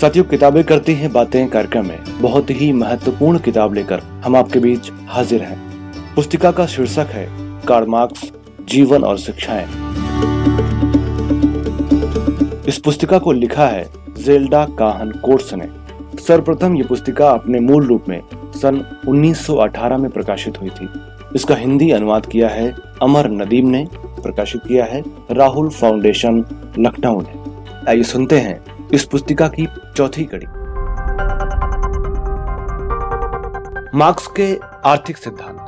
साथियों, किताबें करती हैं, बातें कार्यक्रम में। बहुत ही महत्वपूर्ण किताब लेकर हम आपके बीच हाजिर हैं। पुस्तिका का शीर्षक है, कार्ल मार्क्स, जीवन और शिक्षाएँ। इस पुस्तिका को लिखा है, जेल्डा काहन कोर्स ने। सर्वप्रथम ये पुस्तिका अपने मूल रूप में सन 1918 में प्रकाशित हुई थी। इसका हिंदी अनुवाद किया है, अमर नदीम ने। प्रकाशित किया है, राहुल फाउंडेशन, लखनऊ ने। आइए सुनते हैं। इस पुस्तिका की चौथी कड़ी। मार्क्स के आर्थिक सिद्धांत।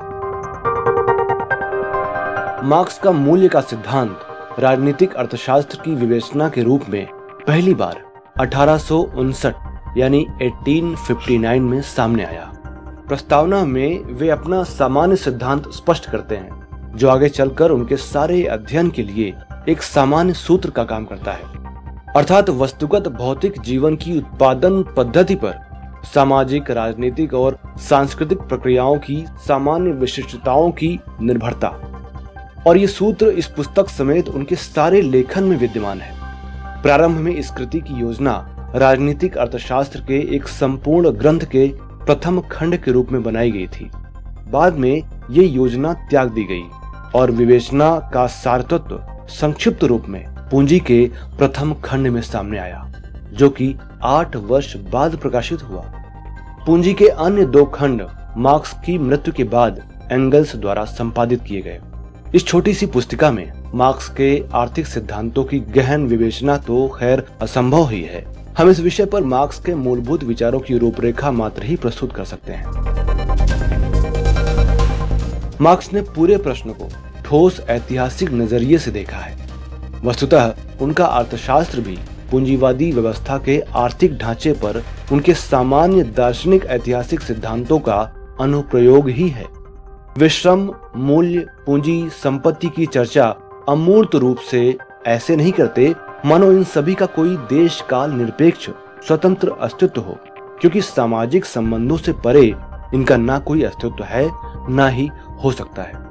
मार्क्स का मूल्य का सिद्धांत राजनीतिक अर्थशास्त्र की विवेचना के रूप में पहली बार अठारह सौ उनसठ, यानी 1859 में सामने आया। प्रस्तावना में वे अपना सामान्य सिद्धांत स्पष्ट करते हैं, जो आगे चलकर उनके सारे अध्ययन के लिए एक सामान्य सूत्र का काम करता है। अर्थात वस्तुगत भौतिक जीवन की उत्पादन पद्धति पर सामाजिक, राजनीतिक और सांस्कृतिक प्रक्रियाओं की, सामान्य विशिष्टताओं की निर्भरता। और ये सूत्र इस पुस्तक समेत उनके सारे लेखन में विद्यमान है। प्रारंभ में इस कृति की योजना राजनीतिक अर्थशास्त्र के एक संपूर्ण ग्रंथ के प्रथम खंड के रूप में बनाई गई थी। बाद में ये योजना त्याग दी गई और विवेचना का सारतत्व संक्षिप्त रूप में पूंजी के प्रथम खंड में सामने आया, जो कि आठ वर्ष बाद प्रकाशित हुआ। पूंजी के अन्य दो खंड मार्क्स की मृत्यु के बाद एंगल्स द्वारा संपादित किए गए। इस छोटी सी पुस्तिका में मार्क्स के आर्थिक सिद्धांतों की गहन विवेचना तो खैर असंभव ही है। हम इस विषय पर मार्क्स के मूलभूत विचारों की रूपरेखा मात्र ही प्रस्तुत कर सकते हैं। मार्क्स ने पूरे प्रश्न को ठोस ऐतिहासिक नज़रिए से देखा है। वस्तुतः उनका अर्थशास्त्र भी पूंजीवादी व्यवस्था के आर्थिक ढांचे पर उनके सामान्य दार्शनिक ऐतिहासिक सिद्धांतों का अनुप्रयोग ही है। विश्रम, मूल्य, पूंजी, संपत्ति की चर्चा अमूर्त रूप से ऐसे नहीं करते मानो इन सभी का कोई देश काल निरपेक्ष, स्वतंत्र अस्तित्व हो, क्योंकि सामाजिक संबंधों से परे इनका ना कोई अस्तित्व है, ना ही हो सकता है।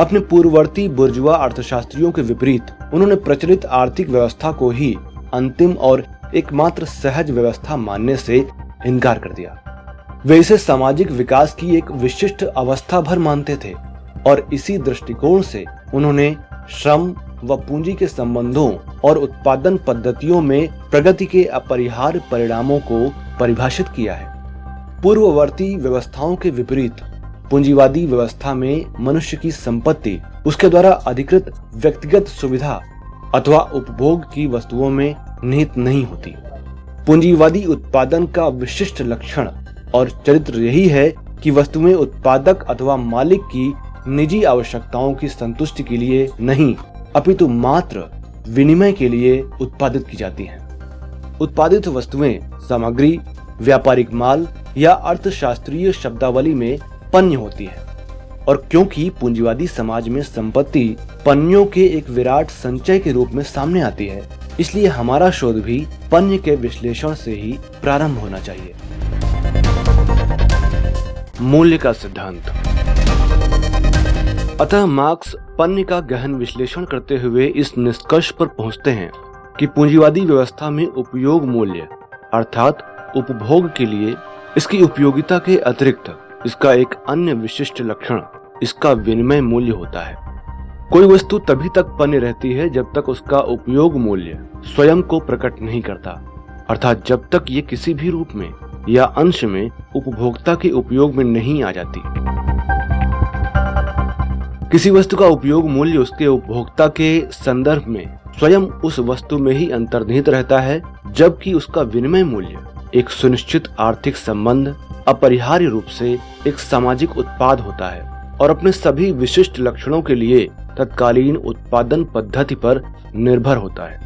अपने पूर्ववर्ती बुर्जुआ अर्थशास्त्रियों के विपरीत उन्होंने प्रचलित आर्थिक व्यवस्था को ही अंतिम और एकमात्र सहज व्यवस्था मानने से इनकार कर दिया। वे इसे सामाजिक विकास की एक विशिष्ट अवस्था भर मानते थे और इसी दृष्टिकोण से उन्होंने श्रम व पूंजी के संबंधों और उत्पादन पद्धतियों में प्रगति के अपरिहार्य परिणामों को परिभाषित किया है। पूर्ववर्ती व्यवस्थाओं के विपरीत पूंजीवादी व्यवस्था में मनुष्य की संपत्ति, उसके द्वारा अधिकृत व्यक्तिगत सुविधा अथवा उपभोग की वस्तुओं में निहित नहीं होती पूंजीवादी उत्पादन का विशिष्ट लक्षण और चरित्र यही है कि वस्तुएँ उत्पादक अथवा मालिक की निजी आवश्यकताओं की संतुष्टि के लिए नहीं, अपितु मात्र विनिमय के लिए उत्पादित की जाती हैं। उत्पादित वस्तुएँ, सामग्री, व्यापारिक माल या अर्थशास्त्रीय शब्दावली में पन्य होती है। और क्योंकि पूंजीवादी समाज में संपत्ति पन्नियों के एक विराट संचय के रूप में सामने आती है, इसलिए हमारा शोध भी पन्य के विश्लेषण से ही प्रारंभ होना चाहिए। मूल्य का सिद्धांत। अतः मार्क्स पन्य का गहन विश्लेषण करते हुए इस निष्कर्ष पर पहुँचते हैं कि पूंजीवादी व्यवस्था में उपयोग मूल्य, अर्थात उपभोग के लिए, इसकी उपयोगिता के अतिरिक्त इसका एक अन्य विशिष्ट लक्षण, इसका विनिमय मूल्य होता है। कोई वस्तु तभी तक पन्य रहती है जब तक उसका उपयोग मूल्य स्वयं को प्रकट नहीं करता। अर्थात जब तक ये किसी भी रूप में या अंश में उपभोक्ता के उपयोग में नहीं आ जाती। किसी वस्तु का उपयोग मूल्य उसके उपभोक्ता के संदर्भ में स्वयं उस वस्तु में ही अंतर्निहित रहता है, जबकि उसका विनिमय मूल्य एक सुनिश्चित आर्थिक संबंध अपरिहार्य रूप से एक सामाजिक उत्पाद होता है और अपने सभी विशिष्ट लक्षणों के लिए तत्कालीन उत्पादन पद्धति पर निर्भर होता है।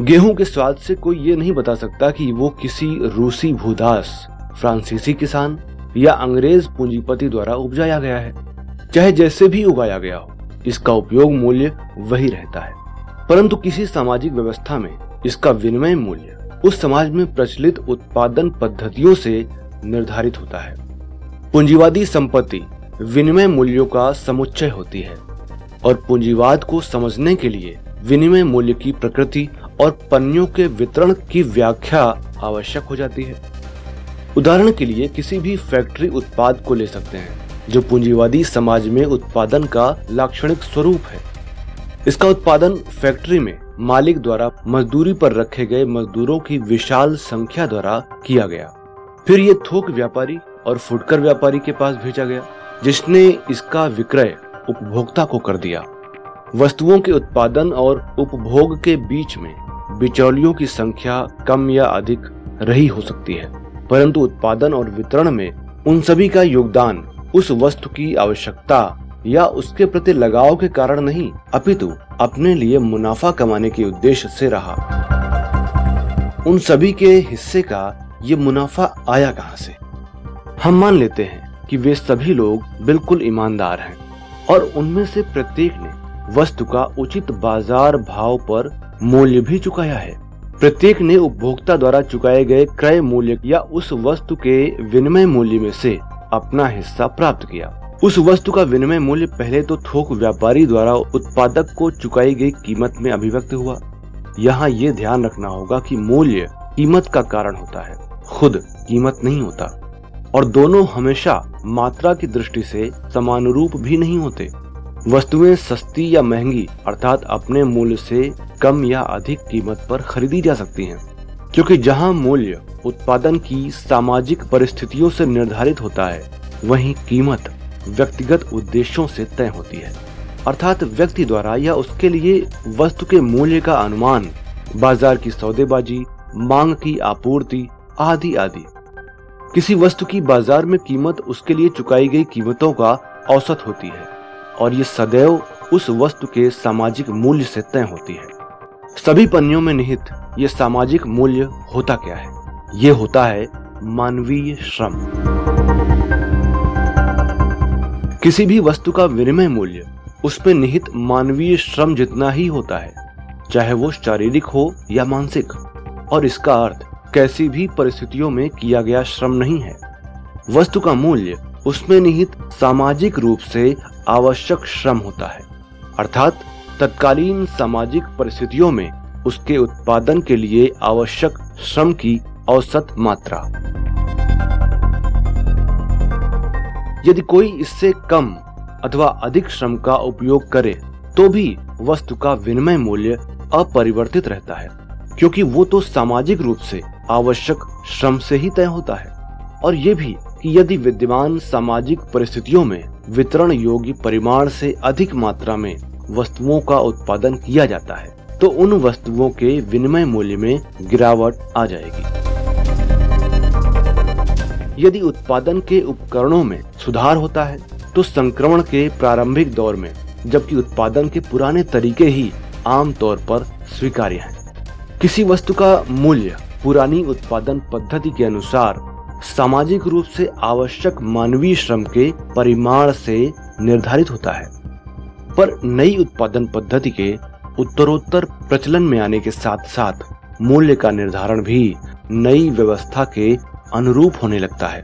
गेहूँ के स्वाद से कोई ये नहीं बता सकता कि वो किसी रूसी भूदास, फ्रांसीसी किसान या अंग्रेज़ पूंजीपति द्वारा उपजाया गया है, चाहे जैसे भी उगाया गया हो। इसका उपयोग मूल्य वही रहता है। परंतु किसी सामाजिक व्यवस्था में इसका विनिमय मूल्य उस समाज में प्रचलित उत्पादन पद्धतियों से निर्धारित होता है। पूंजीवादी संपत्ति विनिमय मूल्यों का समुच्चय होती है और पूंजीवाद को समझने के लिए विनिमय मूल्य की प्रकृति और पन्नियों के वितरण की व्याख्या आवश्यक हो जाती है। उदाहरण के लिए किसी भी फैक्ट्री उत्पाद को ले सकते हैं, जो पूंजीवादी समाज में उत्पादन का लाक्षणिक स्वरूप है। इसका उत्पादन फैक्ट्री में मालिक द्वारा मजदूरी पर रखे गए मजदूरों की विशाल संख्या द्वारा किया गया। फिर ये थोक व्यापारी और फुटकर व्यापारी के पास भेजा गया, जिसने इसका विक्रय उपभोक्ता को कर दिया। वस्तुओं के उत्पादन और उपभोग के बीच में बिचौलियों की संख्या कम या अधिक रही हो सकती है, परंतु उत्पादन और वितरण में उन सभी का योगदान उस वस्तु की आवश्यकता या उसके प्रति लगाव के कारण नहीं, अपितु अपने लिए मुनाफा कमाने के उद्देश्य से रहा। उन सभी के हिस्से का ये मुनाफा आया कहाँ से? हम मान लेते हैं कि वे सभी लोग बिल्कुल ईमानदार हैं और उनमें से प्रत्येक ने वस्तु का उचित बाज़ार भाव पर मूल्य भी चुकाया है। प्रत्येक ने उपभोक्ता द्वारा चुकाए गए क्रय मूल्य या उस वस्तु के विनिमय मूल्य में से अपना हिस्सा प्राप्त किया। उस वस्तु का विनिमय मूल्य पहले तो थोक व्यापारी द्वारा उत्पादक को चुकाई गई कीमत में अभिव्यक्त हुआ। यहाँ ये ध्यान रखना होगा कि मूल्य कीमत का कारण होता है। खुद कीमत नहीं होता। और दोनों हमेशा मात्रा की दृष्टि से समानुरूप भी नहीं होते। वस्तुएँ सस्ती या महँगी, अर्थात अपने मूल्य से कम या अधिक कीमत पर खरीदी जा सकती हैं। क्योंकि जहाँ मूल्य उत्पादन की सामाजिक परिस्थितियों से निर्धारित होता है, वहीं कीमत व्यक्तिगत उद्देश्यों से तय होती है। अर्थात व्यक्ति द्वारा या उसके लिए वस्तु के मूल्य का अनुमान, बाज़ार की सौदेबाजी, मांग की आपूर्ति आदि आदि। किसी वस्तु की बाज़ार में कीमत उसके लिए चुकाई गई कीमतों का औसत होती है, और ये सदैव उस वस्तु के सामाजिक मूल्य से तय होती है। सभी पन्नियों में निहित ये सामाजिक मूल्य होता क्या है? ये होता है मानवीय श्रम। किसी भी वस्तु का विनिमय मूल्य उसमें निहित मानवीय श्रम जितना ही होता है, चाहे वो शारीरिक हो या मानसिक, और इसका अर्थ कैसी भी परिस्थितियों में किया गया श्रम नहीं है। वस्तु का मूल्य उसमें निहित सामाजिक रूप से आवश्यक श्रम होता है। अर्थात तत्कालीन सामाजिक परिस्थितियों में उसके उत्पादन के लिए आवश्यक श्रम की औसत मात्रा। यदि कोई इससे कम अथवा अधिक श्रम का उपयोग करे तो भी वस्तु का विनिमय मूल्य अपरिवर्तित रहता है, क्योंकि वो तो सामाजिक रूप से आवश्यक श्रम से ही तय होता है और ये भी कि यदि विद्यमान सामाजिक परिस्थितियों में वितरण योग्य परिमाण से अधिक मात्रा में वस्तुओं का उत्पादन किया जाता है तो उन वस्तुओं के विनिमय मूल्य में गिरावट आ जाएगी यदि उत्पादन के उपकरणों में सुधार होता है तो संक्रमण के प्रारंभिक दौर में, जबकि उत्पादन के पुराने तरीके ही आम तौर पर स्वीकार्य हैं। किसी वस्तु का मूल्य पुरानी उत्पादन पद्धति के अनुसार सामाजिक रूप से आवश्यक मानवीय श्रम के परिमाण से निर्धारित होता है। पर नई उत्पादन पद्धति के उत्तरोत्तर प्रचलन में आने के साथ साथ मूल्य का निर्धारण भी नई व्यवस्था के अनुरूप होने लगता है।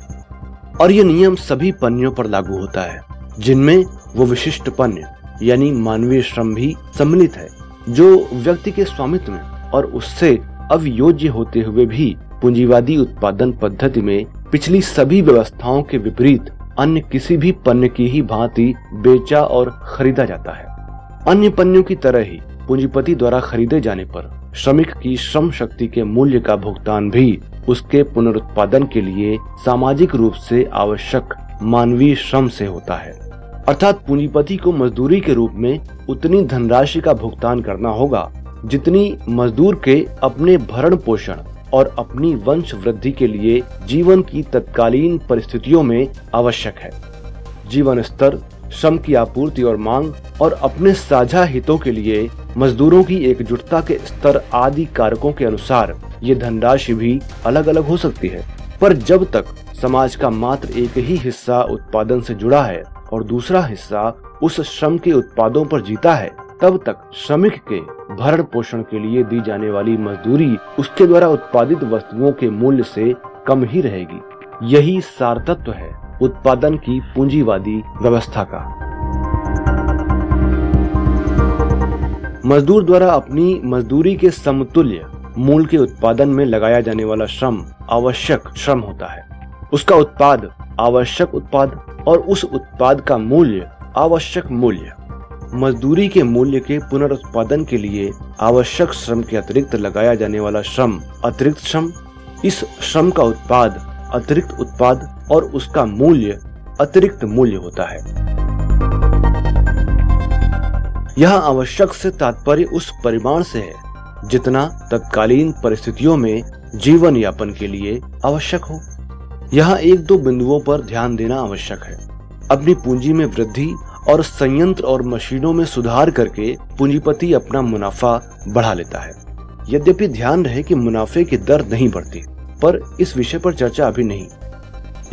और यह नियम सभी पन्नियों पर लागू होता है, जिनमें वो विशिष्ट पन्य यानी मानवीय श्रम भी सम्मिलित है, जो व्यक्ति के स्वामित्व में और उससे अवयोज्य होते हुए भी पूंजीवादी उत्पादन पद्धति में पिछली सभी व्यवस्थाओं के विपरीत अन्य किसी भी पन्य की ही भांति बेचा और खरीदा जाता है। अन्य पन्यों की तरह ही पूंजीपति द्वारा खरीदे जाने पर श्रमिक की श्रम शक्ति के मूल्य का भुगतान भी उसके पुनरुत्पादन के लिए सामाजिक रूप से आवश्यक मानवीय श्रम से होता है। अर्थात पूंजीपति को मजदूरी के रूप में उतनी धनराशि का भुगतान करना होगा जितनी मजदूर के अपने भरण पोषण और अपनी वंश वृद्धि के लिए जीवन की तत्कालीन परिस्थितियों में आवश्यक है। जीवन स्तर, श्रम की आपूर्ति और मांग और अपने साझा हितों के लिए मजदूरों की एकजुटता के स्तर आदि कारकों के अनुसार ये धनराशि भी अलग अलग हो सकती है। पर जब तक समाज का मात्र एक ही हिस्सा उत्पादन से जुड़ा है और दूसरा हिस्सा उस श्रम के उत्पादों पर जीता है तब तक श्रमिक के भरण पोषण के लिए दी जाने वाली मजदूरी उसके द्वारा उत्पादित वस्तुओं के मूल्य से कम ही रहेगी। यही सारतत्व है उत्पादन की पूंजीवादी व्यवस्था का। मजदूर द्वारा अपनी मजदूरी के समतुल्य मूल के उत्पादन में लगाया जाने वाला श्रम आवश्यक श्रम होता है। उसका उत्पाद आवश्यक उत्पाद और उस उत्पाद का मूल्य आवश्यक मूल्य। मजदूरी के मूल्य के पुनरुत्पादन के लिए आवश्यक श्रम के अतिरिक्त लगाया जाने वाला श्रम, अतिरिक्त श्रम। इस श्रम का उत्पाद, अतिरिक्त उत्पाद और उसका मूल्य, अतिरिक्त मूल्य होता है। यह आवश्यक से तात्पर्य उस परिमाण से है, जितना तत्कालीन परिस्थितियों में जीवन यापन के लिए आवश्यक हो। यहाँ एक दो बिंदुओं पर ध्यान देना आवश्यक है। अपनी पूंजी में वृद्धि और संयंत्र और मशीनों में सुधार करके पूंजीपति अपना मुनाफा बढ़ा लेता है। यद्यपि ध्यान रहे कि मुनाफे की दर नहीं बढ़ती, पर इस विषय पर चर्चा अभी नहीं।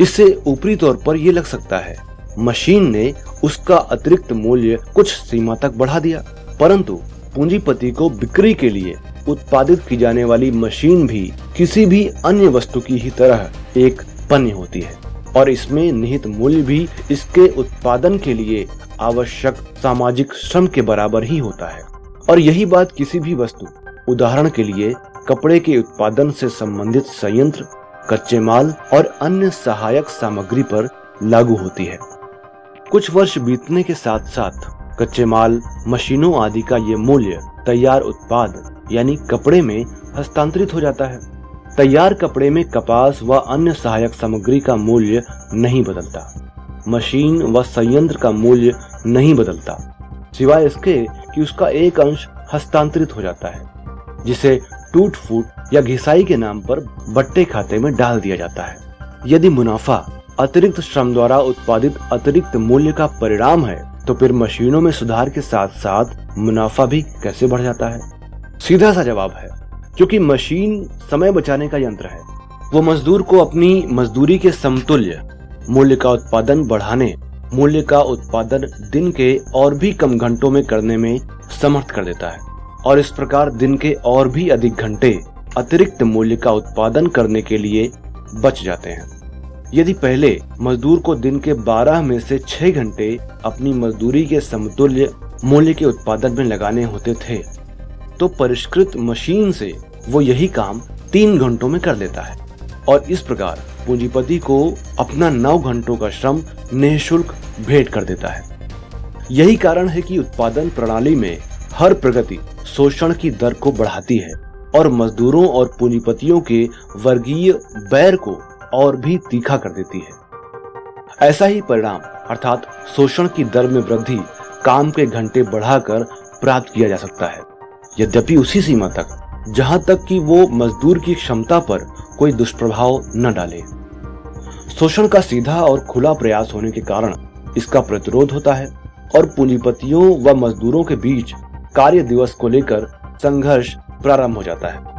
इससे ऊपरी तौर पर यह लग सकता है, मशीन ने उसका अतिरिक्त मूल्य कुछ सीमा तक बढ़ा दिया, परंतु पूंजीपति को बिक्री के लिए उत्पादित की जाने वाली मशीन भी किसी भी अन्य वस्तु की ही तरह एक पन्य होती है, और इसमें निहित मूल्य भी इसके उत्पादन के लिए आवश्यक सामाजिक श्रम के बराबर ही होता है। और यही बात किसी भी वस्तु, उदाहरण के लिए कपड़े के उत्पादन से संबंधित संयंत्र, कच्चे माल और अन्य सहायक सामग्री पर लागू होती है। कुछ वर्ष बीतने के साथ साथ कच्चे माल, मशीनों आदि का ये मूल्य तैयार उत्पाद, यानी कपड़े में हस्तांतरित हो जाता है। तैयार कपड़े में कपास व अन्य सहायक सामग्री का मूल्य नहीं बदलता। मशीन व संयंत्र का मूल्य नहीं बदलता, सिवाय इसके कि उसका एक अंश हस्तांतरित हो जाता है, जिसे टूट फूट या घिसाई के नाम पर बट्टे खाते में डाल दिया जाता है। यदि मुनाफा अतिरिक्त श्रम द्वारा उत्पादित अतिरिक्त मूल्य का परिणाम है तो फिर मशीनों में सुधार के साथ साथ मुनाफा भी कैसे बढ़ जाता है? सीधा सा जवाब है, क्योंकि मशीन समय बचाने का यंत्र है। वो मजदूर को अपनी मजदूरी के समतुल्य मूल्य का उत्पादन बढ़ाने, मूल्य का उत्पादन दिन के और भी कम घंटों में करने में समर्थ कर देता है। और इस प्रकार दिन के और भी अधिक घंटे अतिरिक्त मूल्य का उत्पादन करने के लिए बच जाते हैं। यदि पहले मजदूर को दिन के 12 में से 6 घंटे अपनी मजदूरी के समतुल्य मूल्य के उत्पादन में लगाने होते थे तो परिष्कृत मशीन से वो यही काम तीन घंटों में कर लेता है। और इस प्रकार पूंजीपति को अपना नौ घंटों का श्रम निःशुल्क भेंट कर देता है। यही कारण है कि उत्पादन प्रणाली में हर प्रगति शोषण की दर को बढ़ाती है और मजदूरों और पूंजीपतियों के वर्गीय बैर को और भी तीखा कर देती है। ऐसा ही परिणाम, अर्थात शोषण की दर में वृद्धि, काम के घंटे बढ़ाकर प्राप्त किया जा सकता है। यद्यपि उसी सीमा तक, जहाँ तक कि वो मजदूर की क्षमता पर कोई दुष्प्रभाव न डाले। शोषण का सीधा और खुला प्रयास होने के कारण इसका प्रतिरोध होता है और पूंजीपतियों व मजदूरों के बीच कार्य दिवस को लेकर संघर्ष प्रारंभ हो जाता है।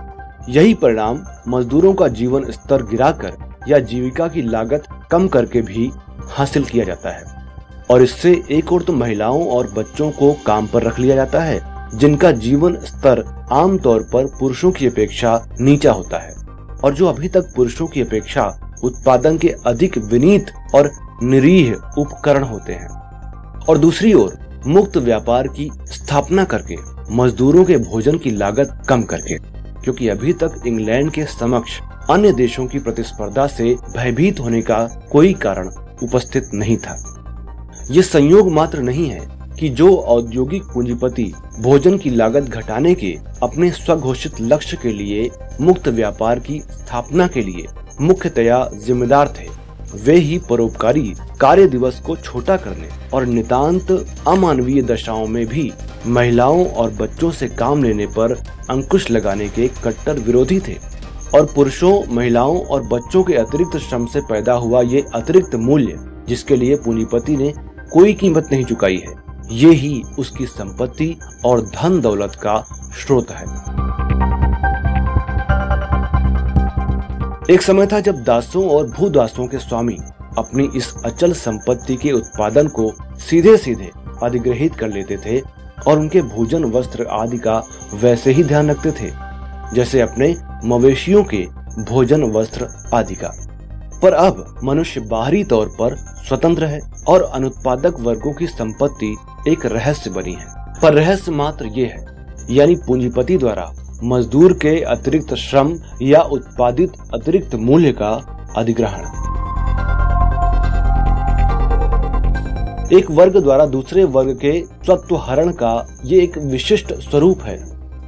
यही परिणाम मजदूरों का जीवन स्तर गिराकर या जीविका की लागत कम करके भी हासिल किया जाता है। और इससे एक और तो महिलाओं और बच्चों को काम पर रख लिया जाता है, जिनका जीवन स्तर आमतौर पर पुरुषों की अपेक्षा नीचा होता है। और जो अभी तक पुरुषों की अपेक्षा उत्पादन के अधिक विनीत और निरीह उपकरण होते हैं। और दूसरी ओर, मुक्त व्यापार की स्थापना करके, मजदूरों के भोजन की लागत कम करके, क्योंकि अभी तक इंग्लैंड के समक्ष अन्य देशों की प्रतिस्पर्धा से भयभीत होने का कोई कारण उपस्थित नहीं था। ये संयोग मात्र नहीं है कि जो औद्योगिक पूंजीपति भोजन की लागत घटाने के अपने स्वघोषित लक्ष्य के लिए मुक्त व्यापार की स्थापना के लिए मुख्यतया जिम्मेदार थे, वे ही परोपकारी कार्य दिवस को छोटा करने और नितांत अमानवीय दशाओं में भी महिलाओं और बच्चों से काम लेने पर अंकुश लगाने के कट्टर विरोधी थे। और पुरुषों, महिलाओं और बच्चों के अतिरिक्त श्रम से पैदा हुआ ये अतिरिक्त मूल्य, जिसके लिए पूंजीपति ने कोई कीमत नहीं चुकाई है। ये ही उसकी संपत्ति और धन दौलत का स्रोत है। एक समय था जब दासों और भूदासों के स्वामी अपनी इस अचल संपत्ति के उत्पादन को सीधे सीधे अधिग्रहित कर लेते थे और उनके भोजन, वस्त्र आदि का वैसे ही ध्यान रखते थे, जैसे अपने मवेशियों के भोजन, वस्त्र आदि का। पर अब मनुष्य बाहरी तौर पर स्वतंत्र है और अनुत्पादक वर्गों की संपत्ति एक रहस्य बनी है। पर रहस्य मात्र ये है, यानी पूंजीपति द्वारा मजदूर के अतिरिक्त श्रम या उत्पादित अतिरिक्त मूल्य का अधिग्रहण। एक वर्ग द्वारा दूसरे वर्ग के स्वत्व हरण का ये एक विशिष्ट स्वरूप है,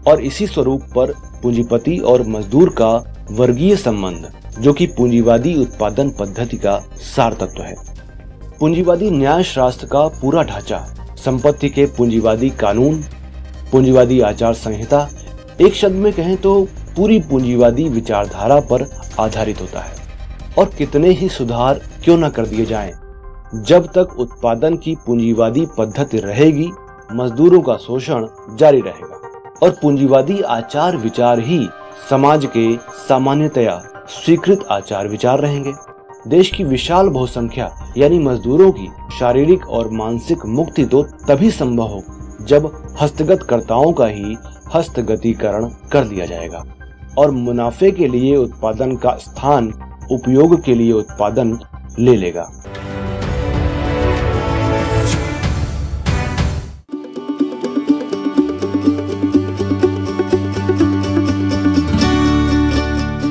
और इसी स्वरूप पर पूंजीपति और मजदूर का वर्गीय संबंध, जो कि पूंजीवादी उत्पादन पद्धति का सार तत्व है। पूंजीवादी न्याय शास्त्र का पूरा ढांचा संपत्ति के पूंजीवादी कानून पूंजीवादी आचार संहिता एक शब्द में कहें तो पूरी पूंजीवादी विचारधारा पर आधारित होता है। और कितने ही सुधार क्यों न कर दिए जाएँ, जब तक उत्पादन की पूंजीवादी पद्धति रहेगी मजदूरों का शोषण जारी रहेगा। और पूंजीवादी आचार विचार ही समाज के सामान्यतया स्वीकृत आचार विचार रहेंगे। देश की विशाल बहुसंख्या, यानी मजदूरों की शारीरिक और मानसिक मुक्ति तो तभी संभव हो जब हस्तगत कर्ताओं का ही हस्तगतीकरण कर लिया जाएगा। और मुनाफे के लिए उत्पादन का स्थान, उपयोग के लिए उत्पादन ले लेगा।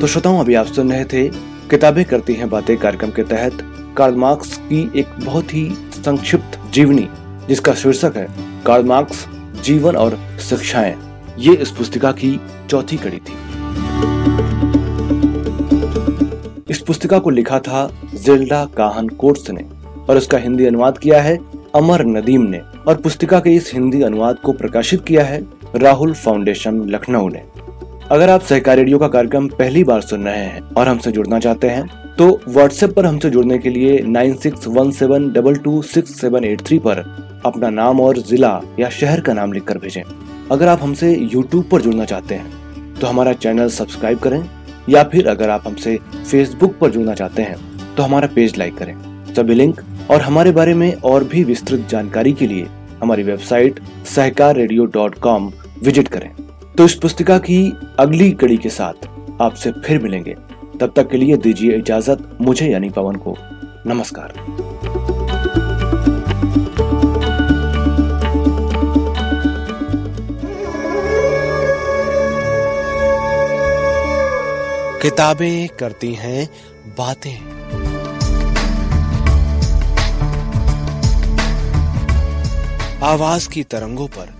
तो श्रोताओं, अभी आप सुन रहे थे किताबें करती हैं बातें कार्यक्रम के तहत। कार्ल मार्क्स की एक बहुत ही संक्षिप्त जीवनी, जिसका शीर्षक है कार्ल मार्क्स जीवन और शिक्षाएँ। ये इस पुस्तिका की चौथी कड़ी थी। इस पुस्तिका को लिखा था जिल्डा काहन कोर्स ने, और उसका हिंदी अनुवाद किया है अमर नदीम ने, और पुस्तिका के इस हिंदी अनुवाद को प्रकाशित किया है राहुल फाउंडेशन लखनऊ ने। अगर आप सहकार रेडियो का कार्यक्रम पहली बार सुन रहे हैं और हमसे जुड़ना चाहते हैं तो व्हाट्सएप पर हमसे जुड़ने के लिए nine six one seven double two six seven eight three पर अपना नाम और जिला या शहर का नाम लिखकर भेजें। अगर आप हमसे यूट्यूब पर जुड़ना चाहते हैं तो हमारा चैनल सब्सक्राइब करें, या फिर अगर आप हमसे फेसबुक पर जुड़ना चाहते हैं तो हमारा पेज लाइक करें। सभी लिंक और हमारे बारे में और भी विस्तृत जानकारी के लिए हमारी वेबसाइट सहकार विज़िट करें। तो इस पुस्तिका की अगली कड़ी के साथ आपसे फिर मिलेंगे। तब तक के लिए दीजिए इजाज़त, मुझे यानी पवन को। नमस्कार। किताबें करती हैं, बातें। आवाज़ की तरंगों पर